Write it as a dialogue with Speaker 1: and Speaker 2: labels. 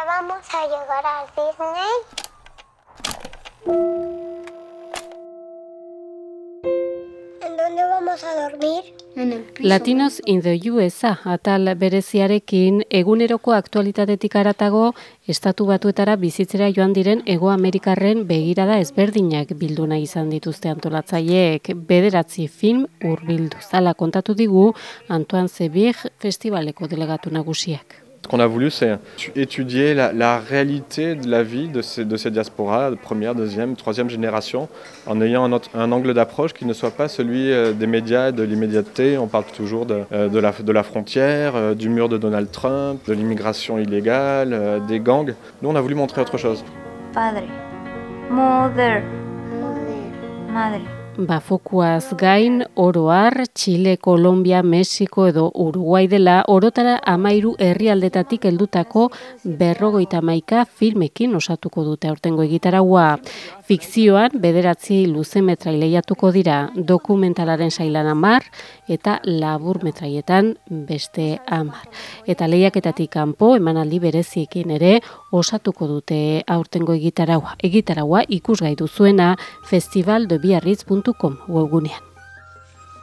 Speaker 1: Ya vamos a llegar a Disney. ¿En dónde vamos a dormir?
Speaker 2: En el piso.
Speaker 3: Latinos in the USA atal bereziarekin eguneroko aktualitatetik aratago estatu batuetara bizitzera joan diren Ego Amerikarren begirada ezberdinak bildu nahi izan dituzte antolatzaileek bederatzi film hurbildu zala kontatu digu Antoine Zebir festivaleko delegatu nagusiak.
Speaker 4: Qu'on a voulu, c'est étudier la, la réalité de la vie de ces, de ces diasporas, de première, deuxième, troisième génération, en ayant un, autre- un angle d'approche qui ne soit pas celui euh, des médias et de l'immédiateté. On parle toujours de, euh, de, la, de la frontière, euh, du mur de Donald Trump, de l'immigration illégale, des gangs. Nous, on a voulu montrer autre chose.
Speaker 5: Padre. Mother. Madre.
Speaker 3: Ba, fokuaz gain, oroar, Chile, Kolombia, Mexiko edo Uruguai dela, orotara amairu herrialdetatik heldutako berrogeita maika filmekin osatuko dute aurtengo egitaragua. Fikzioan, bederatzi luze metrai lehiatuko dira, dokumentalaren sailan amar, eta labur metraietan beste amar. Eta lehiaketatik kanpo emanaldi bereziekin ere osatuko dute aurtengo egitaragua. Egitaragua ikusgai duzuena www.radiocultura.com.